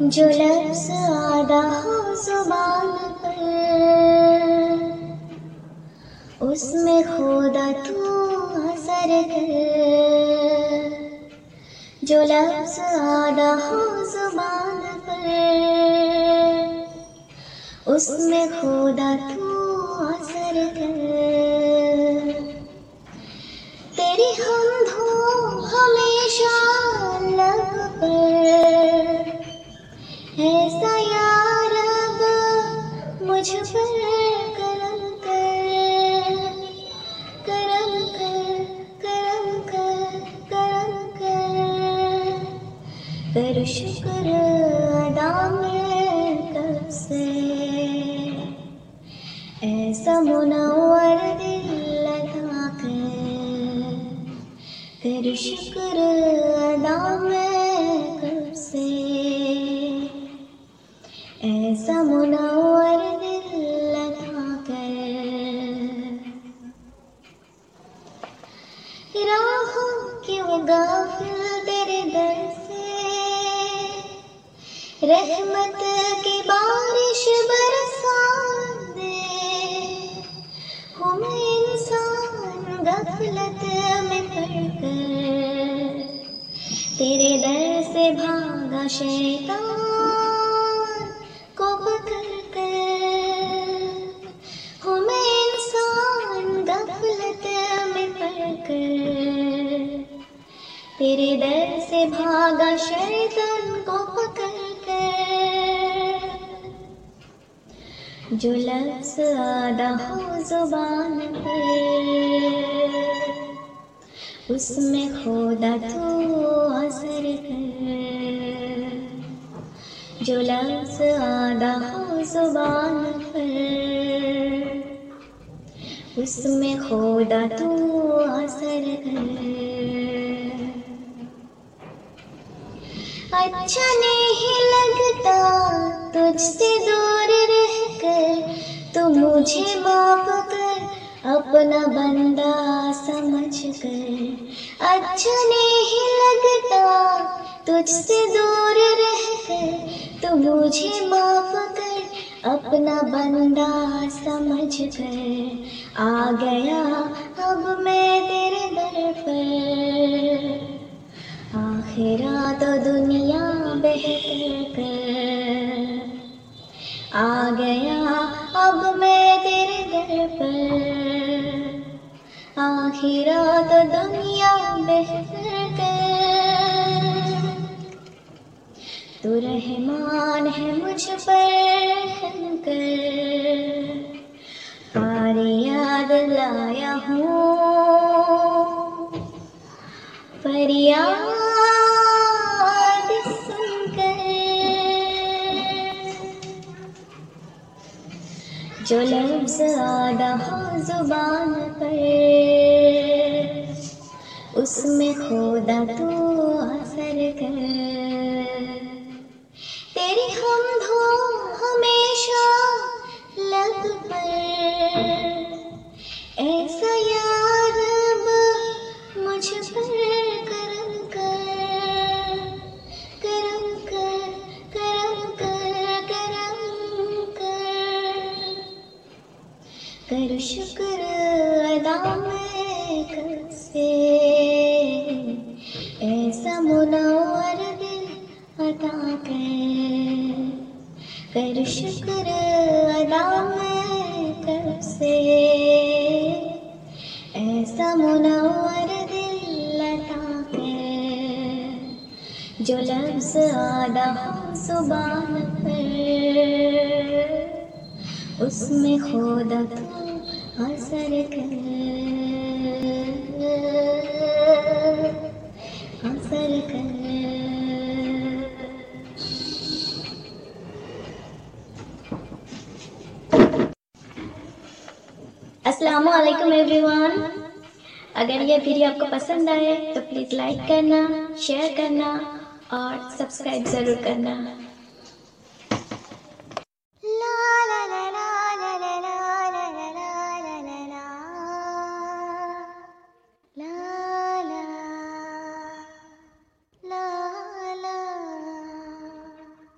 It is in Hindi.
जो लफ्ज आदा हो ज़ुबान पर उसमें खोदा तू असर कर। जो लफ्ज आदा हो ज़ुबान पर उसमें खोदा तू असर कर। तेरी हम धो हमेशा लब पर अब मुझ पर करम कर करम कर करम कर करम कर। कर शुक्र अदा से ऐसा मुनवर दिल लगा कर कर शुक्र अदा मुनवर दिल कर राहों क्यों गाफिल तेरे दर से। रहमत की बारिश बरसा दे। हूँ मैं इंसान गफलत में पड़कर तेरे दर से भागा शैतान तेरे दर से भागा शैतान को पकड़ कर जो लफ्ज आदा हो ज़ुबान पर उसमें खोदा तो असर कर। जो लफ्ज आदा हो ज़ुबान पर उसमें खोदा तो अच्छा नहीं लगता, तुझसे दूर रहकर। तू मुझे माफ़ कर, अपना बंदा समझ कर अच्छा नहीं लगता, तुझसे दूर रहकर। तू मुझे माफ़ कर, अपना बंदा समझ कर आ गया अब मैं तेरे दर पर। आखिरा तो दुनिया कर आ गया अब मैं तेरे दर पर। आखिरा तो दुनिया बेहतर कर तू रहमान है मुझ पर कर पारी याद लाया हूँ। फरियाद सुनकर जो लफ्ज आ हो ज़ुबान पर उसमें खोदा तो असर कर। तेरी हम धो कर शुक्र अदा मैं से ऐसा मुनवर दिल अदा कर। कर शुक्र अदा मैं से ऐसा मुनवर दिल अदा कर। जो लफ्ज आदा हो ज़ुबान पर उसमें खोदा असर कर अगर ये वीडियो आपको पसंद आए तो प्लीज़ लाइक करना शेयर करना और सब्सक्राइब ज़रूर करना।